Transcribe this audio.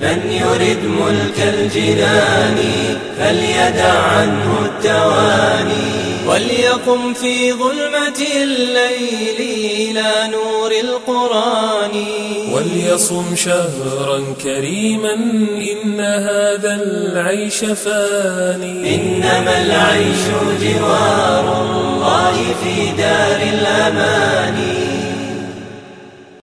من يرد ملك الجنان فليدع عنه التواني. وليقم في ظلمة الليل إلى نور القرآن. وليصم شهرا كريما إن هذا العيش فاني. إنما العيش جوار الله في دار الأمان.